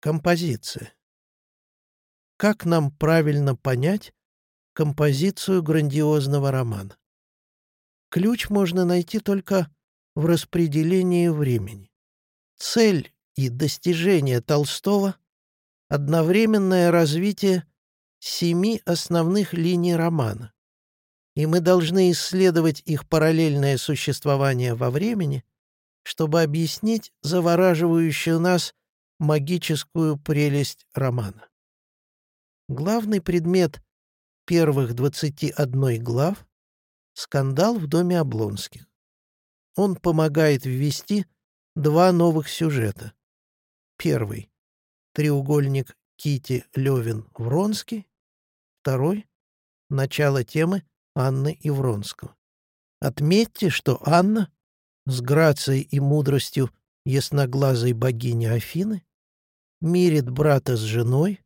Композиция. Как нам правильно понять композицию грандиозного романа? Ключ можно найти только в распределении времени. Цель и достижение Толстого — одновременное развитие семи основных линий романа. И мы должны исследовать их параллельное существование во времени, чтобы объяснить завораживающую нас магическую прелесть романа. Главный предмет первых 21 глав — скандал в доме Облонских. Он помогает ввести два новых сюжета. Первый — треугольник Кити Левин Вронский. Второй — начало темы Анны и Вронского. Отметьте, что Анна с грацией и мудростью ясноглазой богини Афины мирит брата с женой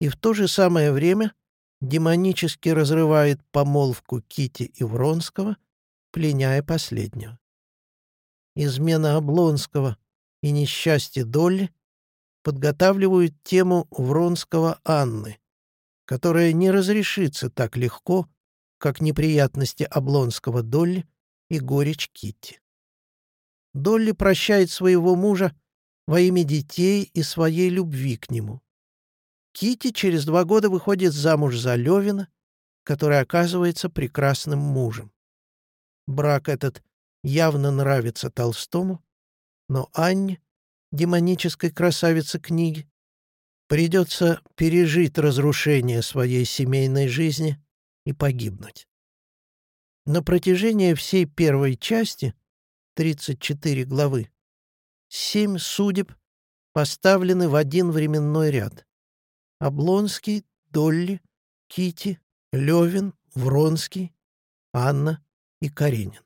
и в то же самое время демонически разрывает помолвку Кити и Вронского, пленяя последнего. Измена Облонского и несчастье Долли подготавливают тему Вронского Анны, которая не разрешится так легко, как неприятности Облонского Долли и горечь Китти. Долли прощает своего мужа во имя детей и своей любви к нему. Кити через два года выходит замуж за Левина, который оказывается прекрасным мужем. Брак этот явно нравится Толстому, но Анне, демонической красавице книги, придется пережить разрушение своей семейной жизни и погибнуть. На протяжении всей первой части, 34 главы, Семь судеб поставлены в один временной ряд. Облонский, Долли, Кити, Левин, Вронский, Анна и Каренин.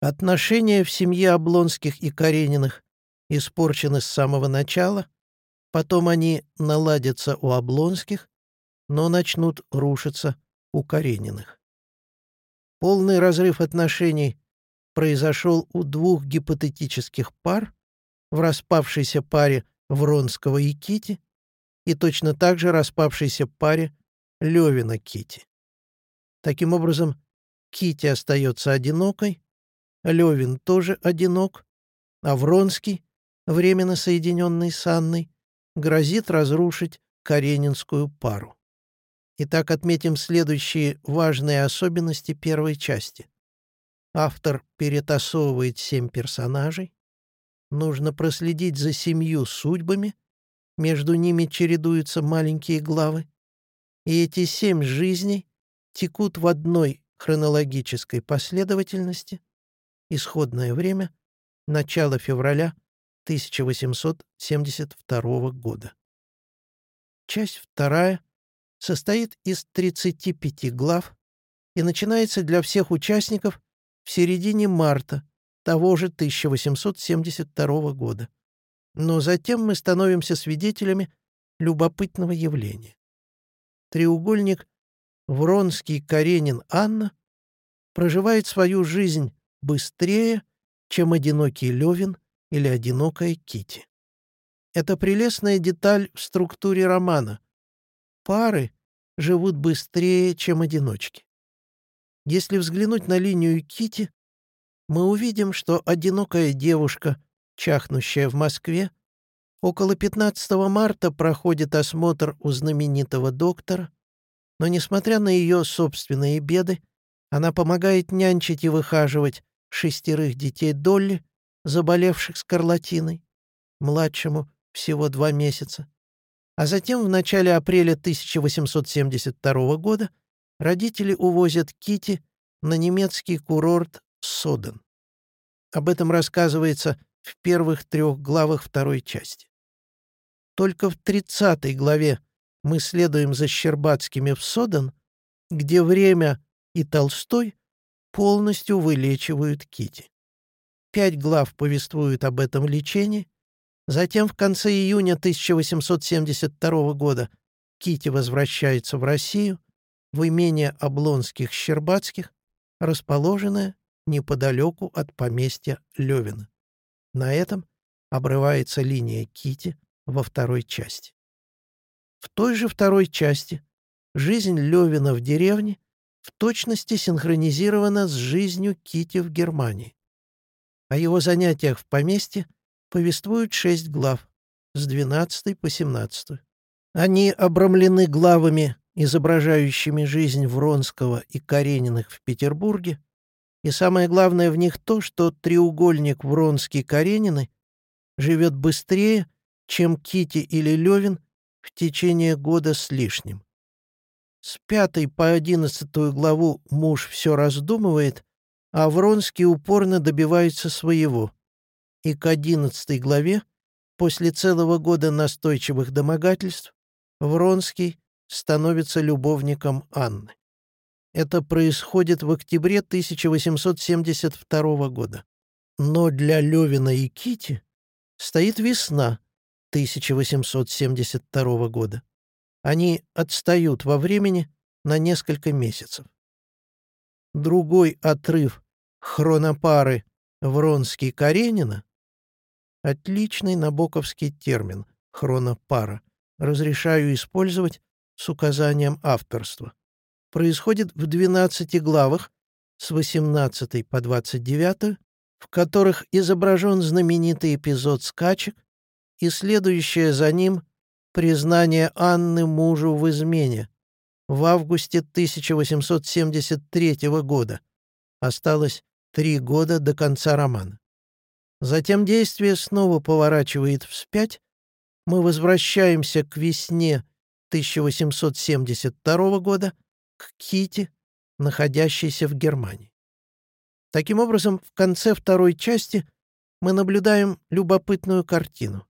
Отношения в семье Облонских и Карениных испорчены с самого начала, потом они наладятся у Облонских, но начнут рушиться у Карениных. Полный разрыв отношений произошел у двух гипотетических пар, в распавшейся паре Вронского и Кити и точно так же распавшейся паре Левина Кити. Таким образом, Кити остается одинокой, Левин тоже одинок, а Вронский, временно соединенный с Анной, грозит разрушить Каренинскую пару. Итак, отметим следующие важные особенности первой части. Автор перетасовывает семь персонажей, Нужно проследить за семью судьбами, между ними чередуются маленькие главы, и эти семь жизней текут в одной хронологической последовательности, исходное время — начало февраля 1872 года. Часть вторая состоит из 35 глав и начинается для всех участников в середине марта того же 1872 года. Но затем мы становимся свидетелями любопытного явления. Треугольник Вронский, Каренин, Анна проживает свою жизнь быстрее, чем одинокий Левин или одинокая Кити. Это прелестная деталь в структуре романа. Пары живут быстрее, чем одиночки. Если взглянуть на линию Кити, мы увидим, что одинокая девушка, чахнущая в Москве, около 15 марта проходит осмотр у знаменитого доктора, но, несмотря на ее собственные беды, она помогает нянчить и выхаживать шестерых детей Долли, заболевших скарлатиной, младшему всего два месяца. А затем в начале апреля 1872 года родители увозят Кити на немецкий курорт Соден. Об этом рассказывается в первых трех главах второй части. Только в тридцатой главе мы следуем за Щербатскими в Соден, где время и Толстой полностью вылечивают Кити. Пять глав повествуют об этом лечении, затем в конце июня 1872 года Кити возвращается в Россию, в имение Облонских-Щербатских, расположенное неподалеку от поместья Левина. На этом обрывается линия Кити во второй части. В той же второй части жизнь Левина в деревне в точности синхронизирована с жизнью Кити в Германии. О его занятиях в поместье повествуют шесть глав, с 12 по 17. Они обрамлены главами, изображающими жизнь Вронского и Карениных в Петербурге, и самое главное в них то, что треугольник Вронский-Каренины живет быстрее, чем Кити или Левин в течение года с лишним. С пятой по одиннадцатую главу муж все раздумывает, а Вронский упорно добивается своего. И к одиннадцатой главе, после целого года настойчивых домогательств, Вронский становится любовником Анны. Это происходит в октябре 1872 года. Но для Левина и Кити стоит весна 1872 года. Они отстают во времени на несколько месяцев. Другой отрыв хронопары Вронский-Каренина — отличный набоковский термин «хронопара», разрешаю использовать с указанием авторства. Происходит в 12 главах с 18 по 29, в которых изображен знаменитый эпизод скачек и следующее за ним признание Анны мужу в измене в августе 1873 года. Осталось три года до конца романа. Затем действие снова поворачивает вспять, мы возвращаемся к весне 1872 года, к Кити, находящейся в Германии. Таким образом, в конце второй части мы наблюдаем любопытную картину.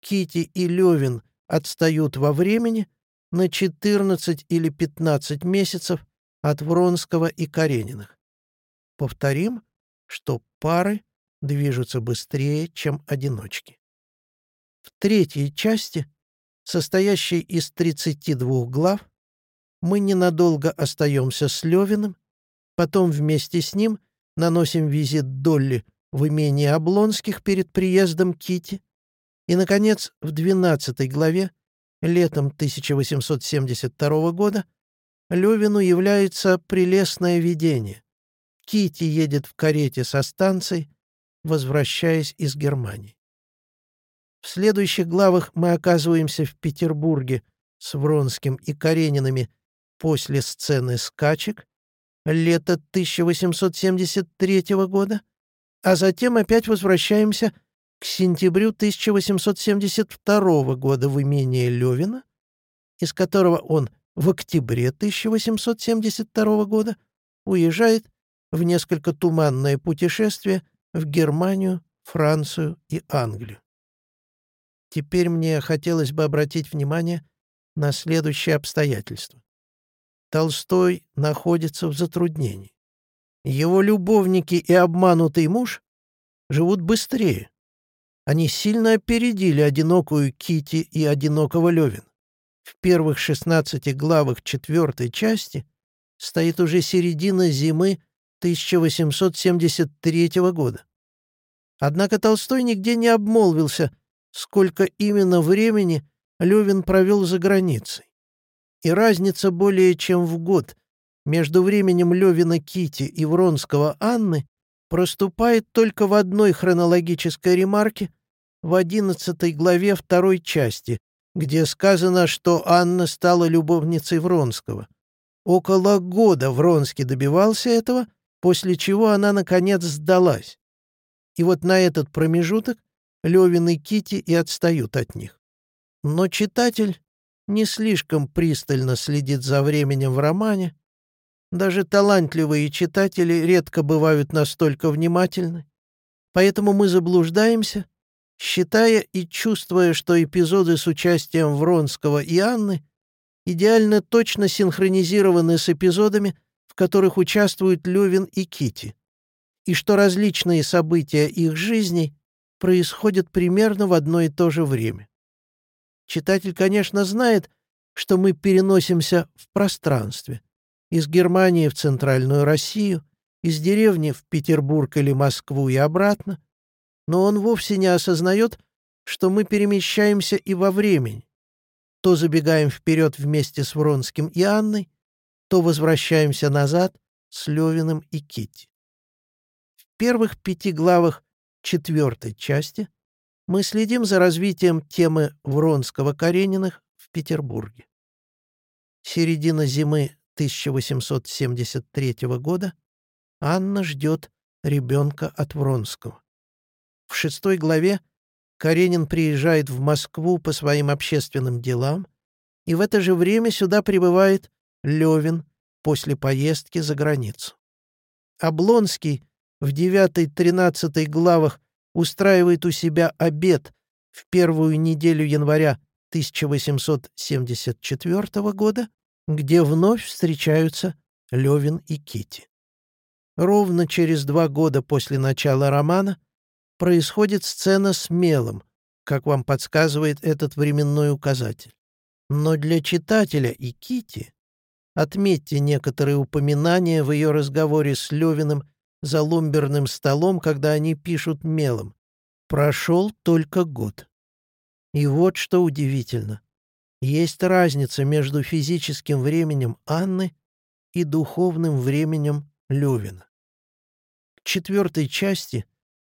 Кити и Левин отстают во времени на 14 или 15 месяцев от Вронского и Карениных. Повторим, что пары движутся быстрее, чем одиночки. В третьей части, состоящей из 32 глав, мы ненадолго остаемся с Левиным, потом вместе с ним наносим визит Долли в имение Облонских перед приездом Кити, и, наконец, в 12 главе, летом 1872 года, Левину является прелестное видение. Кити едет в карете со станции, возвращаясь из Германии. В следующих главах мы оказываемся в Петербурге с Вронским и Каренинами после сцены скачек, лето 1873 года, а затем опять возвращаемся к сентябрю 1872 года в имение Левина, из которого он в октябре 1872 года уезжает в несколько туманное путешествие в Германию, Францию и Англию. Теперь мне хотелось бы обратить внимание на следующее обстоятельство. Толстой находится в затруднении. Его любовники и обманутый муж живут быстрее, они сильно опередили одинокую Кити и одинокого Левин. В первых 16 главах четвертой части стоит уже середина зимы 1873 года. Однако Толстой нигде не обмолвился, сколько именно времени Левин провел за границей. И разница более чем в год между временем Левина Кити и Вронского Анны проступает только в одной хронологической ремарке в одиннадцатой главе второй части, где сказано, что Анна стала любовницей Вронского. Около года Вронский добивался этого, после чего она, наконец, сдалась. И вот на этот промежуток Левин и Кити и отстают от них. Но читатель не слишком пристально следит за временем в романе, даже талантливые читатели редко бывают настолько внимательны. Поэтому мы заблуждаемся, считая и чувствуя, что эпизоды с участием Вронского и Анны идеально точно синхронизированы с эпизодами, в которых участвуют Левин и Кити, и что различные события их жизней происходят примерно в одно и то же время. Читатель, конечно, знает, что мы переносимся в пространстве — из Германии в Центральную Россию, из деревни в Петербург или Москву и обратно, но он вовсе не осознает, что мы перемещаемся и во времени. То забегаем вперед вместе с Вронским и Анной, то возвращаемся назад с Левиным и Кити. В первых пяти главах четвертой части мы следим за развитием темы Вронского-Карениных в Петербурге. Середина зимы 1873 года Анна ждет ребенка от Вронского. В шестой главе Каренин приезжает в Москву по своим общественным делам, и в это же время сюда прибывает Левин после поездки за границу. Облонский в девятой-тринадцатой главах устраивает у себя обед в первую неделю января 1874 года, где вновь встречаются Левин и Кити. Ровно через два года после начала романа происходит сцена с мелом, как вам подсказывает этот временной указатель. Но для читателя и Кити отметьте некоторые упоминания в ее разговоре с Левиным за лумберным столом, когда они пишут мелом. Прошел только год. И вот что удивительно. Есть разница между физическим временем Анны и духовным временем Левина. К четвертой части,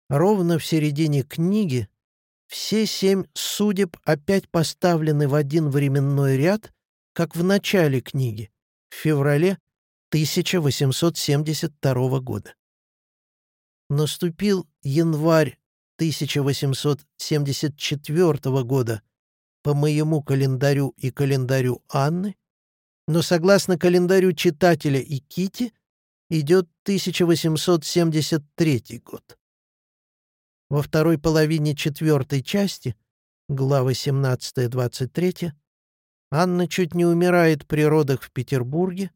ровно в середине книги, все семь судеб опять поставлены в один временной ряд, как в начале книги, в феврале 1872 года. Наступил январь 1874 года по моему календарю и календарю Анны, но согласно календарю читателя и Кити идет 1873 год. Во второй половине четвертой части, главы 17-23, Анна чуть не умирает при родах в Петербурге,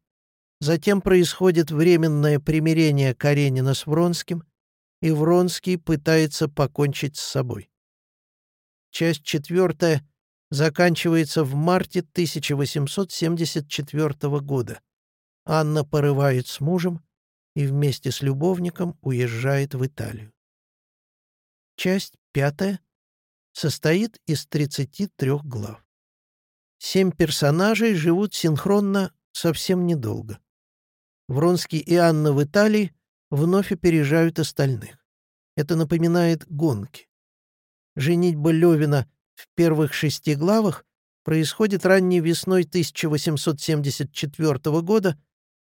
затем происходит временное примирение Каренина с Вронским, и Вронский пытается покончить с собой. Часть четвертая заканчивается в марте 1874 года. Анна порывает с мужем и вместе с любовником уезжает в Италию. Часть пятая состоит из 33 глав. Семь персонажей живут синхронно совсем недолго. Вронский и Анна в Италии вновь опережают остальных. Это напоминает гонки. Женитьба Левина в первых шести главах происходит ранней весной 1874 года,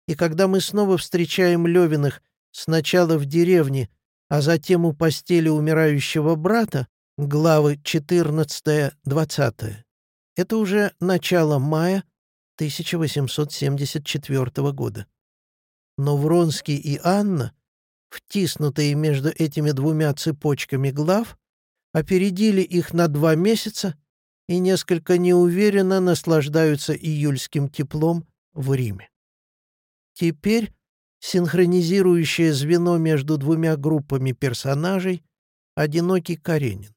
и когда мы снова встречаем Левиных сначала в деревне, а затем у постели умирающего брата, главы 14-20, это уже начало мая 1874 года. Но Вронский и Анна, втиснутые между этими двумя цепочками глав, опередили их на два месяца и несколько неуверенно наслаждаются июльским теплом в Риме. Теперь синхронизирующее звено между двумя группами персонажей — одинокий Каренин.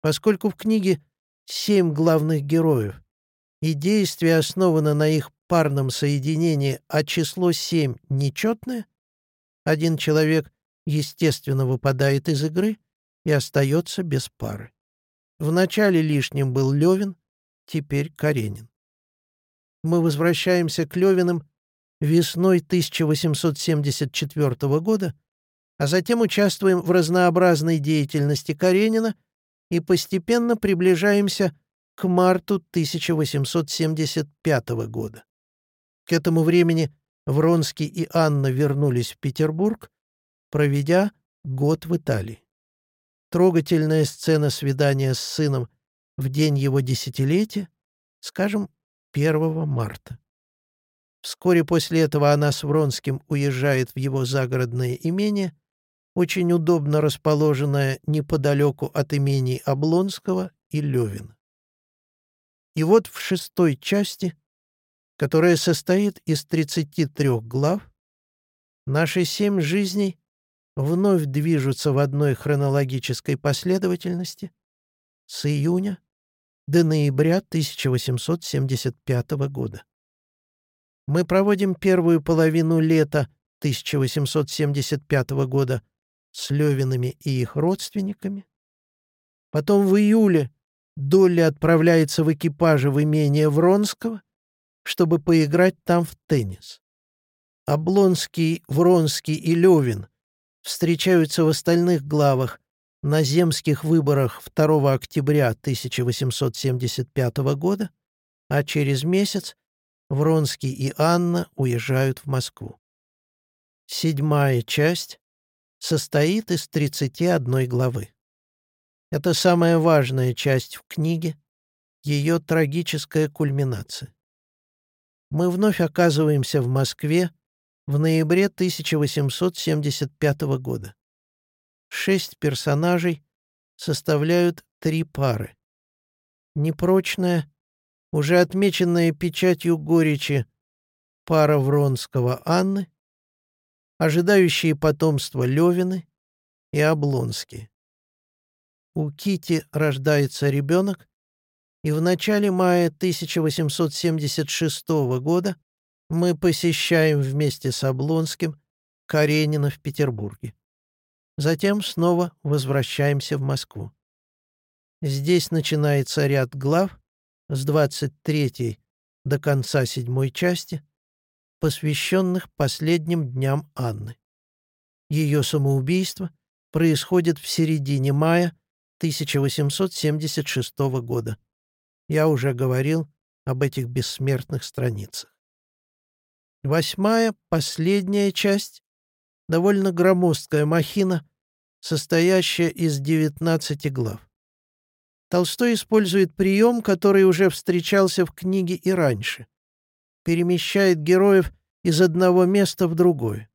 Поскольку в книге семь главных героев, и действие основано на их парном соединении, а число семь нечетное, один человек естественно выпадает из игры и остается без пары. Вначале лишним был Левин, теперь Каренин. Мы возвращаемся к Левиным весной 1874 года, а затем участвуем в разнообразной деятельности Каренина и постепенно приближаемся к марту 1875 года. К этому времени Вронский и Анна вернулись в Петербург, проведя год в Италии. Трогательная сцена свидания с сыном в день его десятилетия, скажем, 1 марта. Вскоре после этого она с Вронским уезжает в его загородное имение, очень удобно расположенное неподалеку от имений Облонского и Левина. И вот в шестой части которая состоит из 33 глав, наши семь жизней вновь движутся в одной хронологической последовательности с июня до ноября 1875 года. Мы проводим первую половину лета 1875 года с Левинами и их родственниками, Потом в июле Долли отправляется в экипаже в имение Вронского, чтобы поиграть там в теннис. Облонский, Вронский и Левин встречаются в остальных главах на земских выборах 2 октября 1875 года, а через месяц Вронский и Анна уезжают в Москву. Седьмая часть состоит из 31 главы. Это самая важная часть в книге, ее трагическая кульминация. Мы вновь оказываемся в Москве в ноябре 1875 года. Шесть персонажей составляют три пары. Непрочная, уже отмеченная печатью горечи пара Вронского Анны, ожидающие потомства Левины и Облонские. У Кити рождается ребенок, и в начале мая 1876 года мы посещаем вместе с Облонским Каренина в Петербурге. Затем снова возвращаемся в Москву. Здесь начинается ряд глав с 23 до конца седьмой части, посвященных последним дням Анны. Ее самоубийство происходит в середине мая 1876 года. Я уже говорил об этих бессмертных страницах. Восьмая, последняя часть, довольно громоздкая махина, состоящая из 19 глав. Толстой использует прием, который уже встречался в книге и раньше. Перемещает героев из одного места в другое.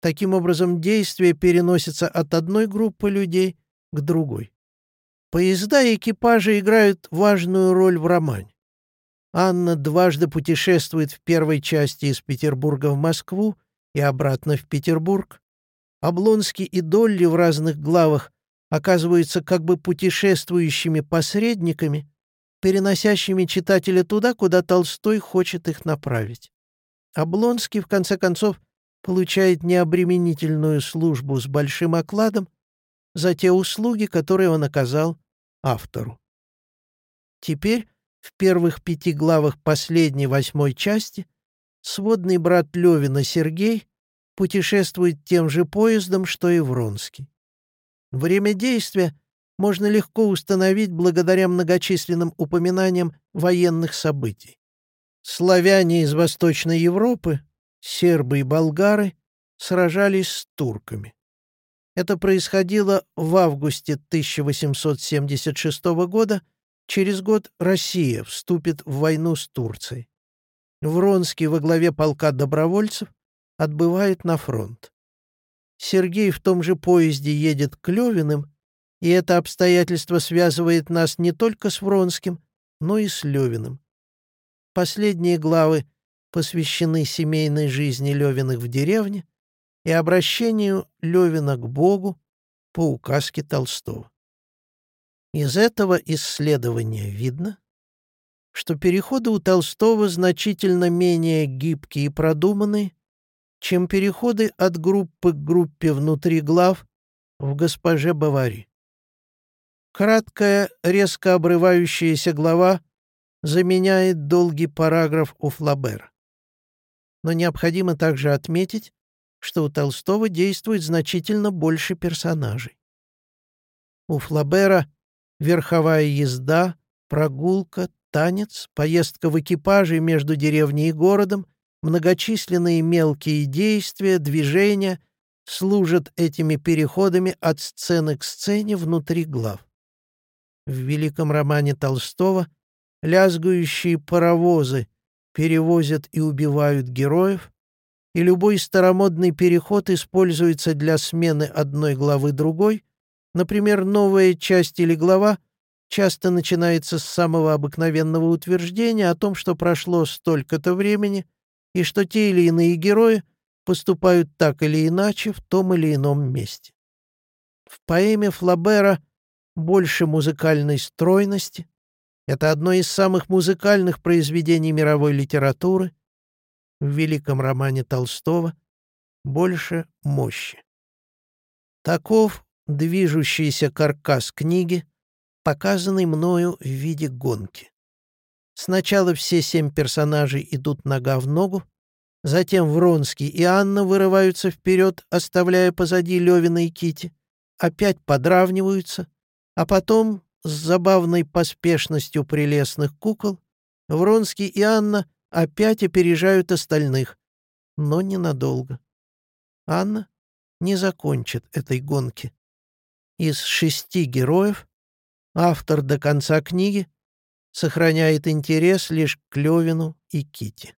Таким образом, действие переносится от одной группы людей к другой. Поезда и экипажи играют важную роль в романе. Анна дважды путешествует в первой части из Петербурга в Москву и обратно в Петербург. Облонский и Долли в разных главах оказываются как бы путешествующими посредниками, переносящими читателя туда, куда Толстой хочет их направить. Облонский, в конце концов, получает необременительную службу с большим окладом за те услуги, которые он оказал автору. Теперь в первых пяти главах последней восьмой части сводный брат Левина Сергей путешествует тем же поездом, что и Вронский. Время действия можно легко установить благодаря многочисленным упоминаниям военных событий. Славяне из Восточной Европы, сербы и болгары сражались с турками. Это происходило в августе 1876 года Через год Россия вступит в войну с Турцией. Вронский во главе полка добровольцев отбывает на фронт. Сергей в том же поезде едет к Левиным, и это обстоятельство связывает нас не только с Вронским, но и с Левиным. Последние главы посвящены семейной жизни Левиных в деревне и обращению Левина к Богу по указке Толстого. Из этого исследования видно, что переходы у Толстого значительно менее гибкие и продуманные, чем переходы от группы к группе внутри глав в «Госпоже Бавари». Краткая, резко обрывающаяся глава заменяет долгий параграф у Флабера. Но необходимо также отметить, что у Толстого действует значительно больше персонажей. У Флабера верховая езда, прогулка, танец, поездка в экипаже между деревней и городом, многочисленные мелкие действия, движения служат этими переходами от сцены к сцене внутри глав. В великом романе Толстого лязгающие паровозы перевозят и убивают героев, и любой старомодный переход используется для смены одной главы другой, Например, новая часть или глава часто начинается с самого обыкновенного утверждения о том, что прошло столько-то времени и что те или иные герои поступают так или иначе в том или ином месте. В поэме Флабера больше музыкальной стройности. Это одно из самых музыкальных произведений мировой литературы. В великом романе Толстого больше мощи. Таков движущийся каркас книги, показанный мною в виде гонки. Сначала все семь персонажей идут нога в ногу, затем Вронский и Анна вырываются вперед, оставляя позади Левина и Кити, опять подравниваются, а потом, с забавной поспешностью прелестных кукол, Вронский и Анна опять опережают остальных, но ненадолго. Анна не закончит этой гонки. Из шести героев автор до конца книги сохраняет интерес лишь к Левину и Кити.